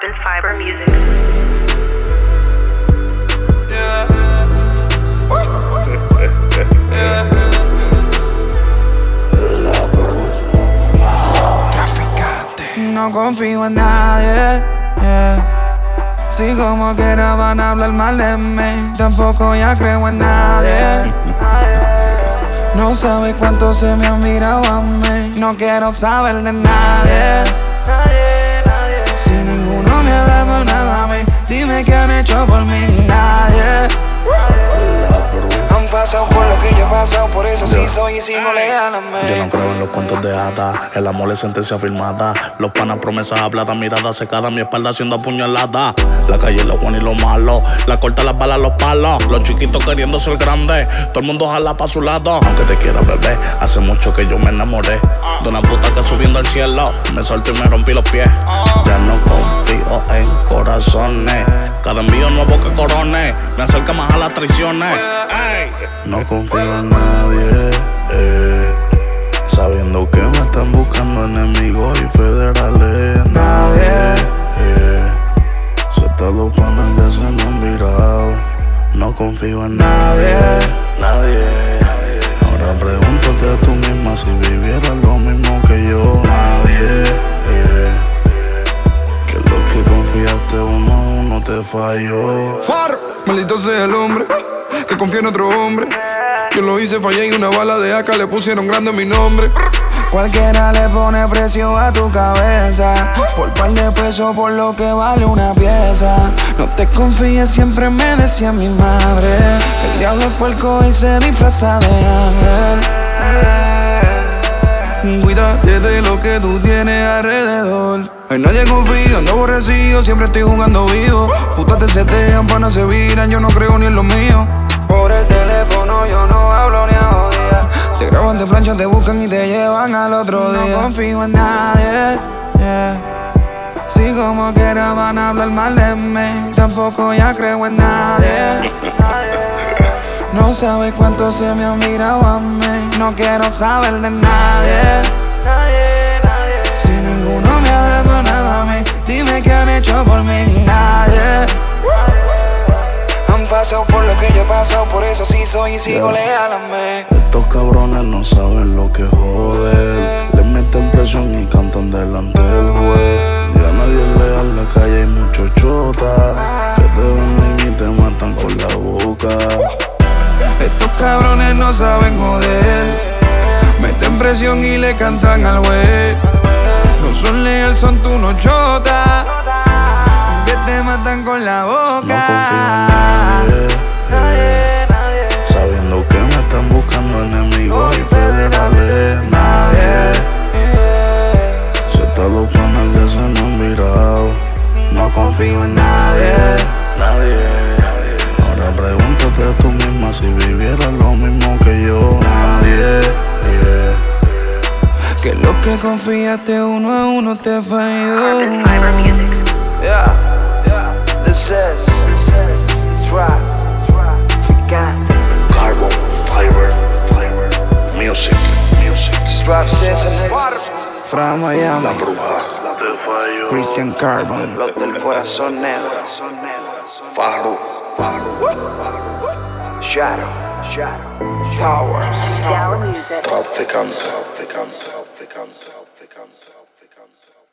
Fiber Music. No confío en nadie. yeah. Si como quiera van a hablar mal de mí, tampoco ya creo en nadie. No sabes cuánto se me a mí. No quiero saber de nadie. Por eso sí soy y sigo leal a mí. Yo no creo en los cuentos de hadas, el amor es sentencia firmada. Los panas promesas habladas, mirada secada, mi espalda siendo apuñalada. La calle lo bueno y lo malo, la corta las balas, los palos. Los chiquitos queriendo ser grandes, todo el mundo jala pa' su lado. Aunque te quiera bebé, hace mucho que yo me enamoré. De una puta que subiendo al cielo, me solté y me rompí los pies. Ya no confío envío nuevo que corone, me acerca más a las traiciones. Ey. No confío en nadie, eh, sabiendo que me están buscando enemigos y federales. Nadie, eh, suelta los panas que se me han virado. No confío en nadie, nadie. Falló. Faro, maldito sea el hombre que confía en otro hombre. Yo lo hice, fallé y una bala de AK le pusieron grande mi nombre. Cualquiera le pone precio a tu cabeza. Por par de pesos por lo que vale una pieza. No te confíes, siempre me decía mi madre. Que el diablo es puerco y se disfraza de ángel. Cuídate de lo que tú tienes alrededor. En nadie confío, ando aborrecido, siempre estoy jugando vivo. Putas te setean, panas se viran, yo no creo ni en lo mío. Por el teléfono yo no hablo ni a odiar. Te graban, te planchan, te buscan y te llevan al otro día. No confío en nadie. yeah. Si como quiera van a hablar mal de mí, tampoco ya creo en nadie. No sabes cuánto se me ha mirado a mí, no quiero saber de nadie. Dime qué han hecho por mí. Nadie. Han pasado por lo que yo he pasado, por eso sí soy y sigo leal a mí. Estos cabrones no saben lo que es joder. Les meten presión y cantan delante del juez. Ya nadie es leal, en la calle hay muchos chotas. Que te venden y te matan con la boca. Estos cabrones no saben joder. Meten presión y le cantan al güey. Son leal, son tú no chota. Que te matan con la boca. Que confiaste uno a uno te falló. Carbon Fiber Music. Yeah, yeah, this is Trap, Gigante, Carbon fiber. Music. Music. Strap Season, Fra Miami, La bruja. Falló. Christian Carbon, los del corazón negro, Faro. Shadow, Shadow, Towers. Down Music. Africante. Africante. Africante.